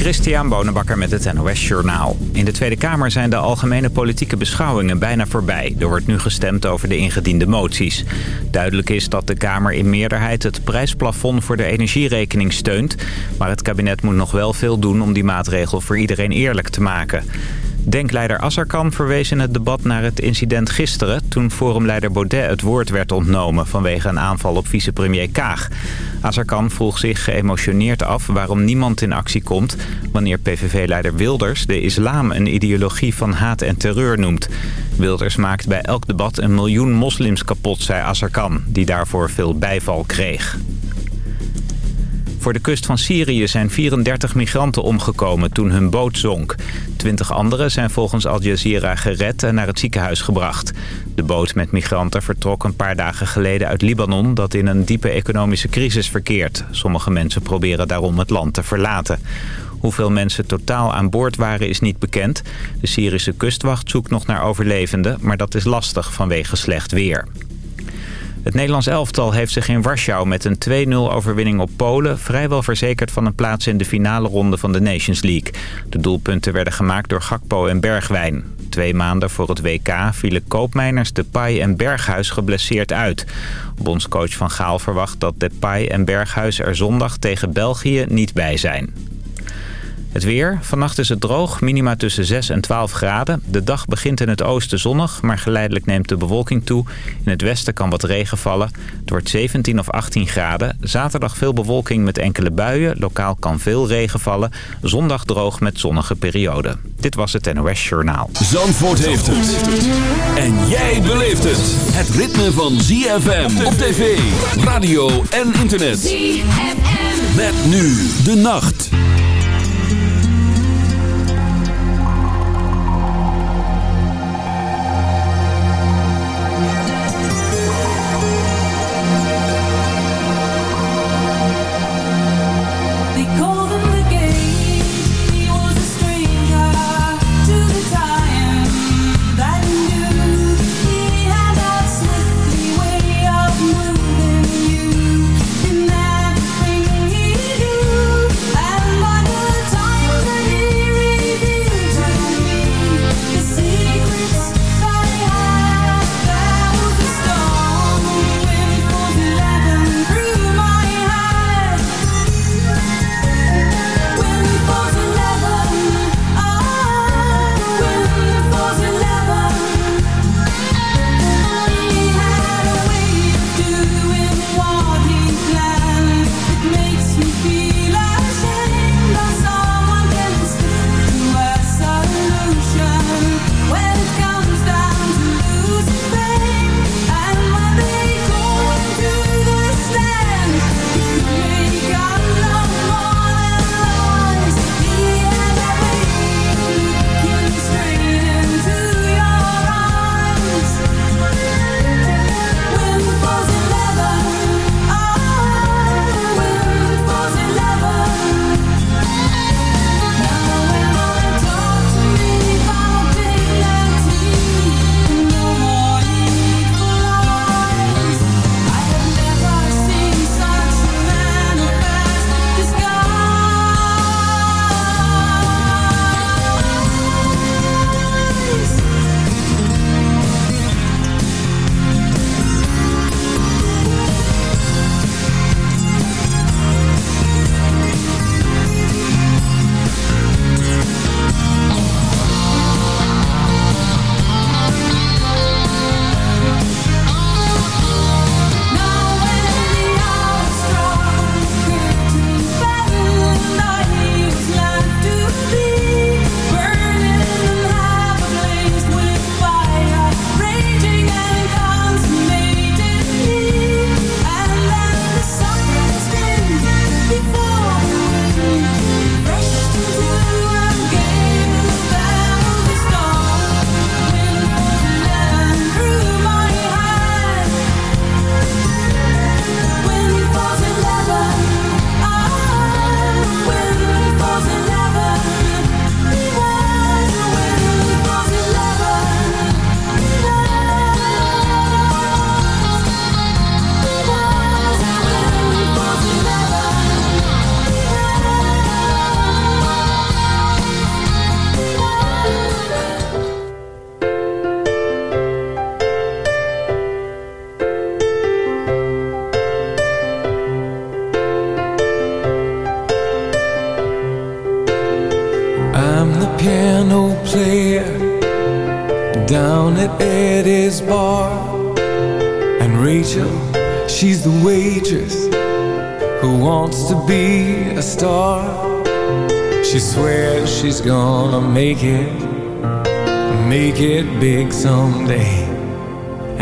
Christian Bonenbakker met het NOS Journaal. In de Tweede Kamer zijn de algemene politieke beschouwingen bijna voorbij. Er wordt nu gestemd over de ingediende moties. Duidelijk is dat de Kamer in meerderheid het prijsplafond voor de energierekening steunt. Maar het kabinet moet nog wel veel doen om die maatregel voor iedereen eerlijk te maken. Denkleider Asserkan verwees in het debat naar het incident gisteren... toen forumleider Baudet het woord werd ontnomen vanwege een aanval op vicepremier Kaag. Asserkan vroeg zich geëmotioneerd af waarom niemand in actie komt... wanneer PVV-leider Wilders de islam een ideologie van haat en terreur noemt. Wilders maakt bij elk debat een miljoen moslims kapot, zei Asserkan, die daarvoor veel bijval kreeg. Voor de kust van Syrië zijn 34 migranten omgekomen toen hun boot zonk. 20 anderen zijn volgens Al Jazeera gered en naar het ziekenhuis gebracht. De boot met migranten vertrok een paar dagen geleden uit Libanon... dat in een diepe economische crisis verkeert. Sommige mensen proberen daarom het land te verlaten. Hoeveel mensen totaal aan boord waren is niet bekend. De Syrische kustwacht zoekt nog naar overlevenden... maar dat is lastig vanwege slecht weer. Het Nederlands elftal heeft zich in Warschau met een 2-0 overwinning op Polen... vrijwel verzekerd van een plaats in de finale ronde van de Nations League. De doelpunten werden gemaakt door Gakpo en Bergwijn. Twee maanden voor het WK vielen Koopmeiners, Depay en Berghuis geblesseerd uit. Bondscoach Van Gaal verwacht dat Depay en Berghuis er zondag tegen België niet bij zijn. Het weer. Vannacht is het droog, minima tussen 6 en 12 graden. De dag begint in het oosten zonnig, maar geleidelijk neemt de bewolking toe. In het westen kan wat regen vallen. Het wordt 17 of 18 graden. Zaterdag veel bewolking met enkele buien. Lokaal kan veel regen vallen. Zondag droog met zonnige perioden. Dit was het NOS Journaal. Zandvoort heeft het. En jij beleeft het. Het ritme van ZFM op tv, radio en internet. ZFM. Met nu de nacht.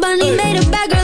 girl out me. Give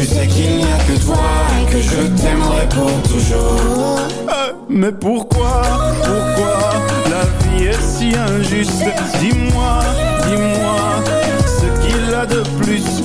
Tu sais qu'il n'y a que toi que je t'aimerai pour toujours. Euh, mais pourquoi, pourquoi la vie est si injuste? Dis-moi, dis-moi ce qu'il a de plus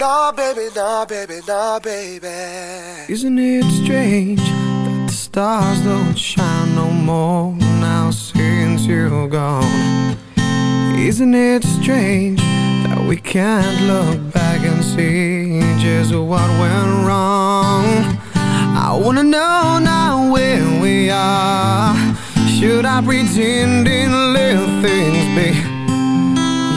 Nah, baby, nah, baby, nah, baby. Isn't it strange that the stars don't shine no more now since you're gone? Isn't it strange that we can't look back and see just what went wrong? I wanna know now where we are. Should I pretend and let things be?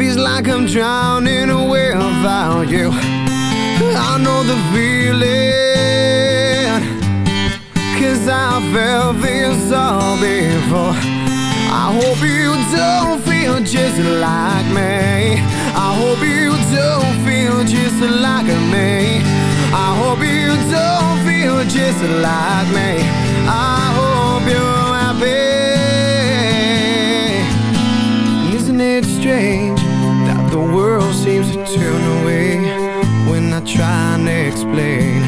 Feels like I'm drowning away without you. I know the feeling. Cause I felt this all before. I hope you don't feel just like me. I hope you don't feel just like me. I hope you don't feel just like me. I hope you're happy. Isn't it strange world seems to turn away when I try and explain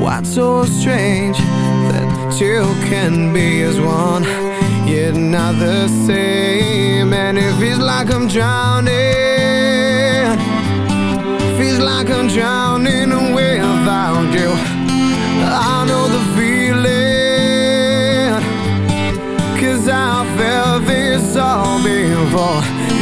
what's so strange that two can be as one, yet not the same. And it feels like I'm drowning. Feels like I'm drowning without you. I know the feeling Cause I felt this all before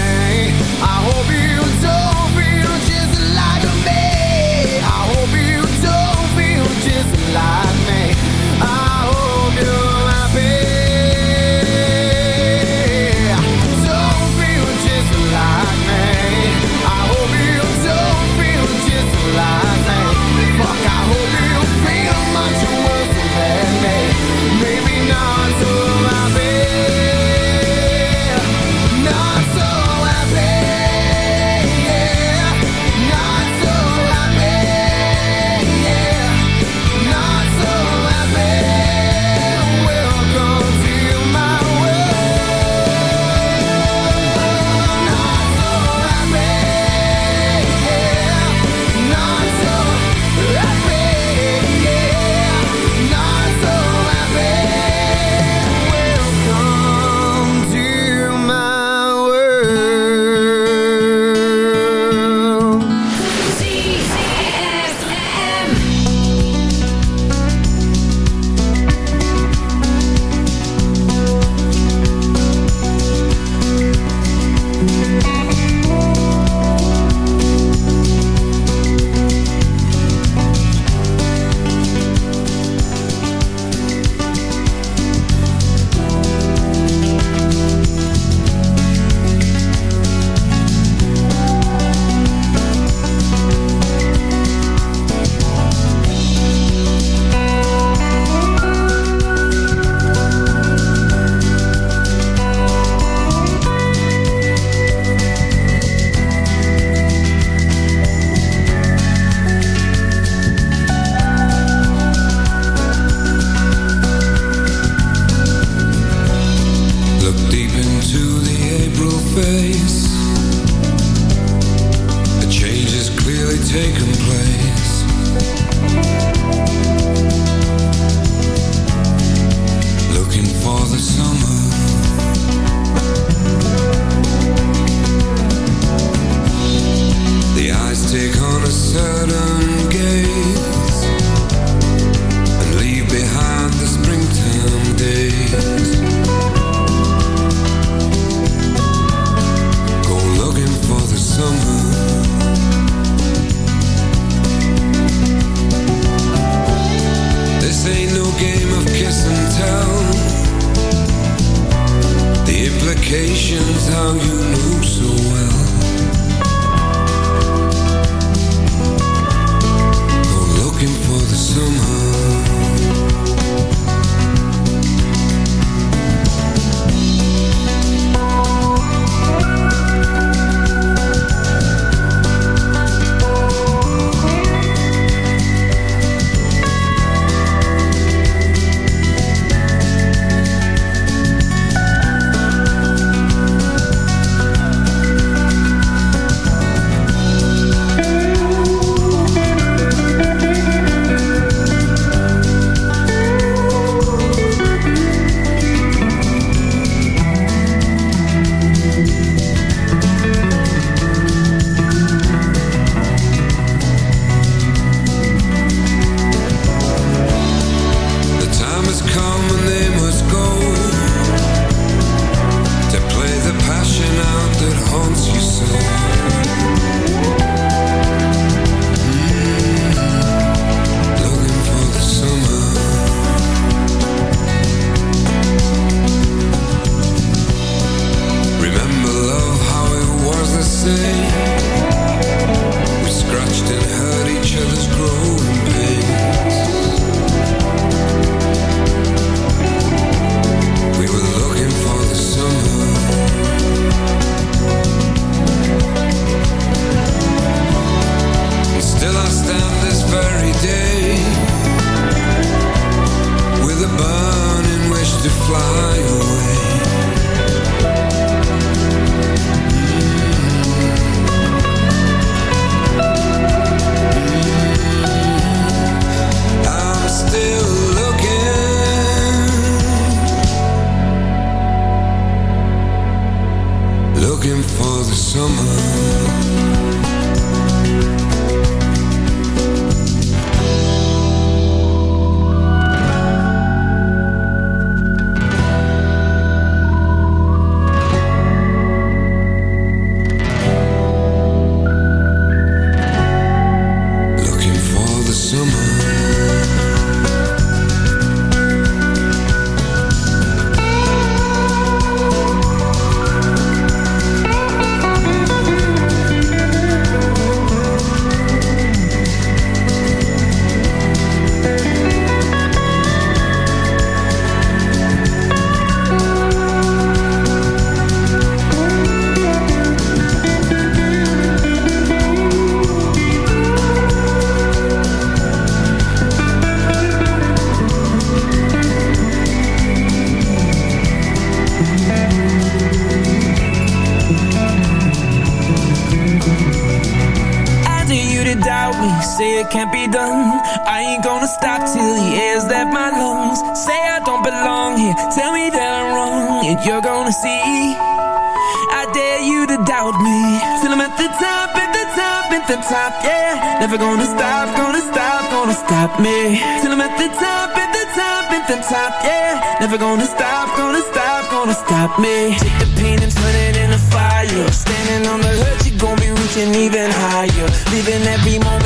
I ain't gonna stop till the air's left my lungs. Say I don't belong here, tell me that I'm wrong, and you're gonna see. I dare you to doubt me. Till I'm at the top, at the top, at the top, yeah. Never gonna stop, gonna stop, gonna stop me. Till I'm at the top, at the top, at the top, yeah. Never gonna stop, gonna stop, gonna stop me. Take the pain and turn it into fire. Standing on the hurt, you gon' be reaching even higher. Living every moment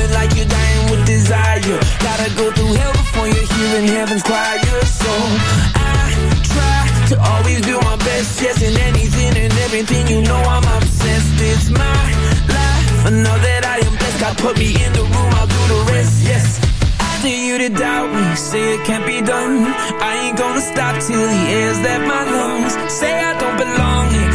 gotta go through hell before you're hearing heaven's choir. So I try to always do my best, yes, in anything and everything. You know I'm obsessed. It's my life. I know that I am blessed. God put me in the room. I'll do the rest. Yes. After you to doubt me, say it can't be done. I ain't gonna stop till he airs that my lungs. Say I don't belong here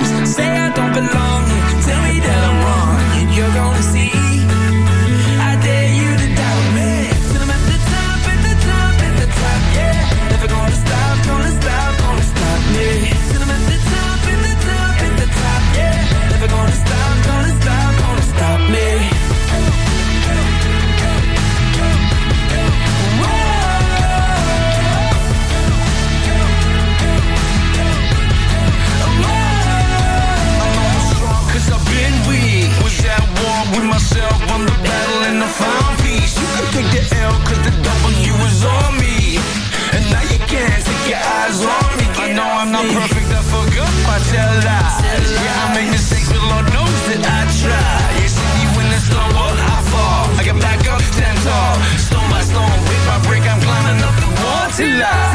tell lies Yeah, I make mistakes, but Lord knows that I try You see me when the slow, what I fall. I get back up, stand tall. Stone by stone, brick by brick, I'm climbing up the wall to I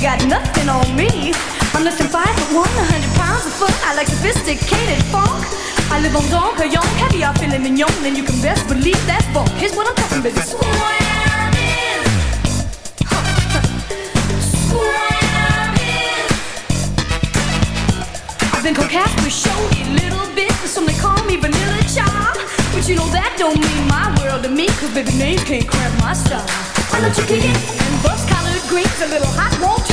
got nothing on me. I'm less than five foot one, a hundred pounds of foot. I like sophisticated funk. I live on Don heavy, I feel mignon, and you can best believe that funk. Here's what I'm talking about. Swamming. Swamming. I've been coquette with showy little bit, but some they call me vanilla child. But you know that don't mean my world to me, cause baby names can't cramp my style. I kick it and bust collard greens, a little hot water.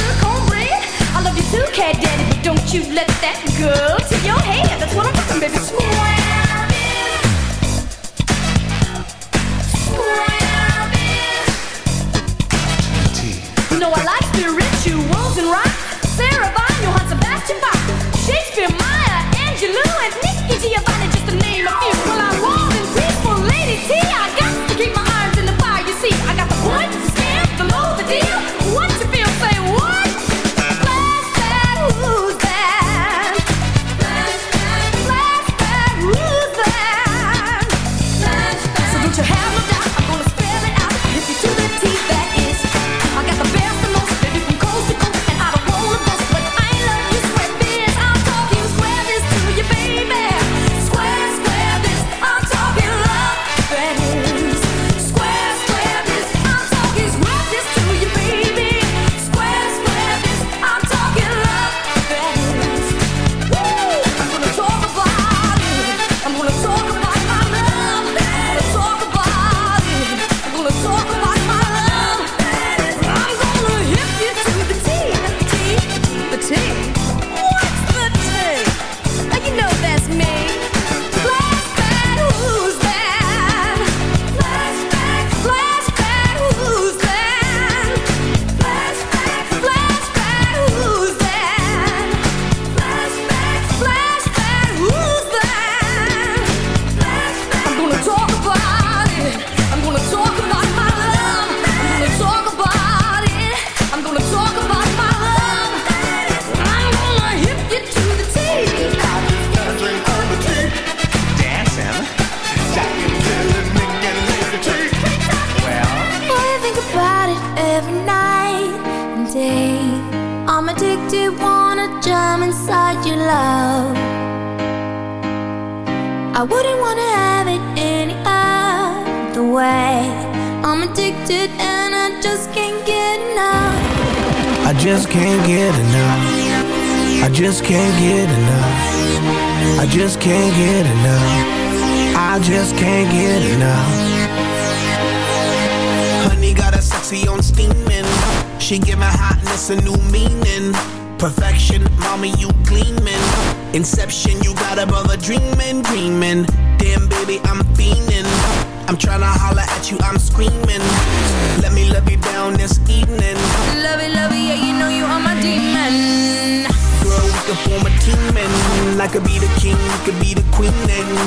I love you too, cat daddy, but don't you let that go to your head. That's what I'm talking, baby. Swabbing. Swabbing. You know I like spirituals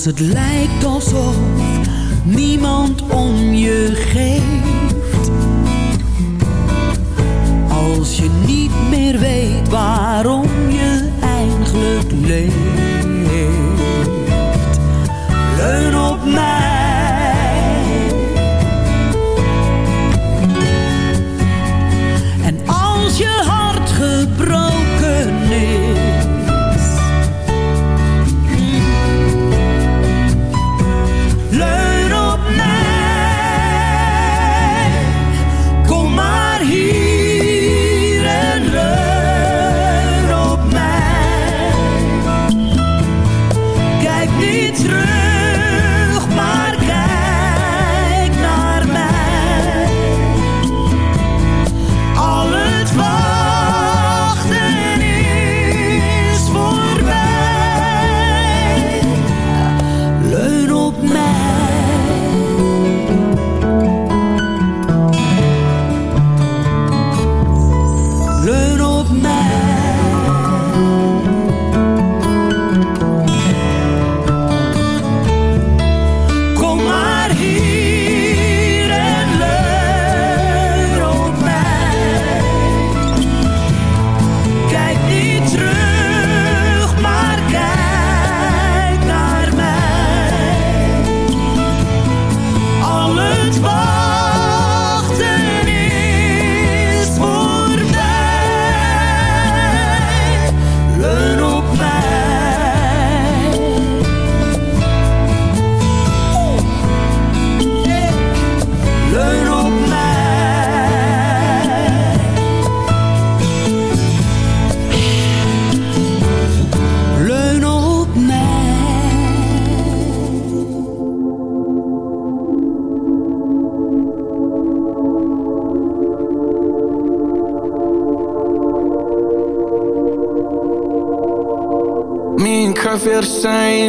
Als het lijkt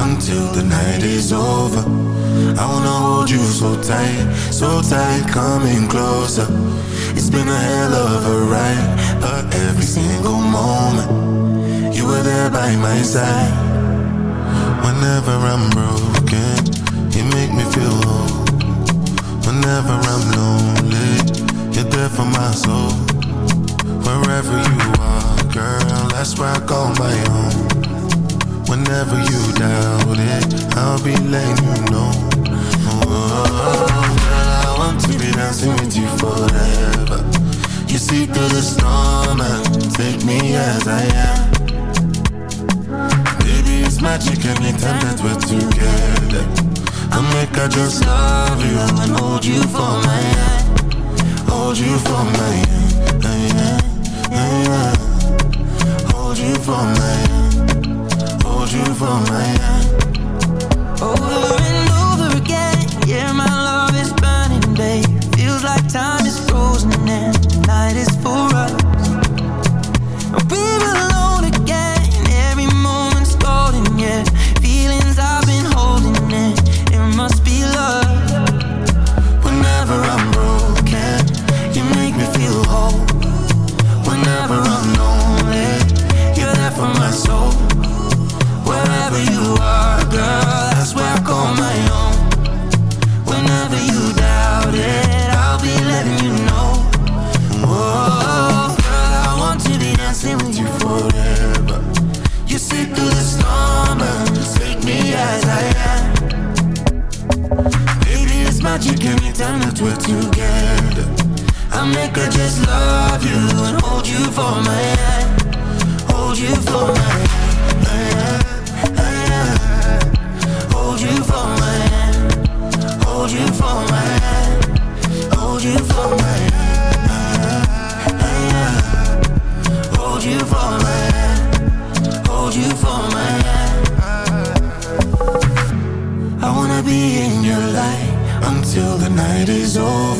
until the night is over. I wanna hold you so tight, so tight, coming closer. It's been a hell of a ride, but every single moment, you were there by my side. Whenever I'm broken, you make me feel whole. Whenever I'm lonely, you're there for my soul. Wherever you are, girl, that's where I call my home. Whenever you doubt it, I'll be letting you know. Oh, I want to be dancing with you forever. You see through the storm and take me as I am. Baby, it's magic anytime that we're together. I make I just love you and hold you for my hand. Hold you for my hand. Hold you for my hand hold you for my hand. Over and over again Yeah, my love is burning, babe. Feels like time is frozen and Tonight is for us. We're Her just love you and hold you for my hand, hold you for my hand, hold you for my hand, hold you for my hand, hold you for my hand, hold you for my hand, hold you for my hand. I wanna be in your light until the night is over.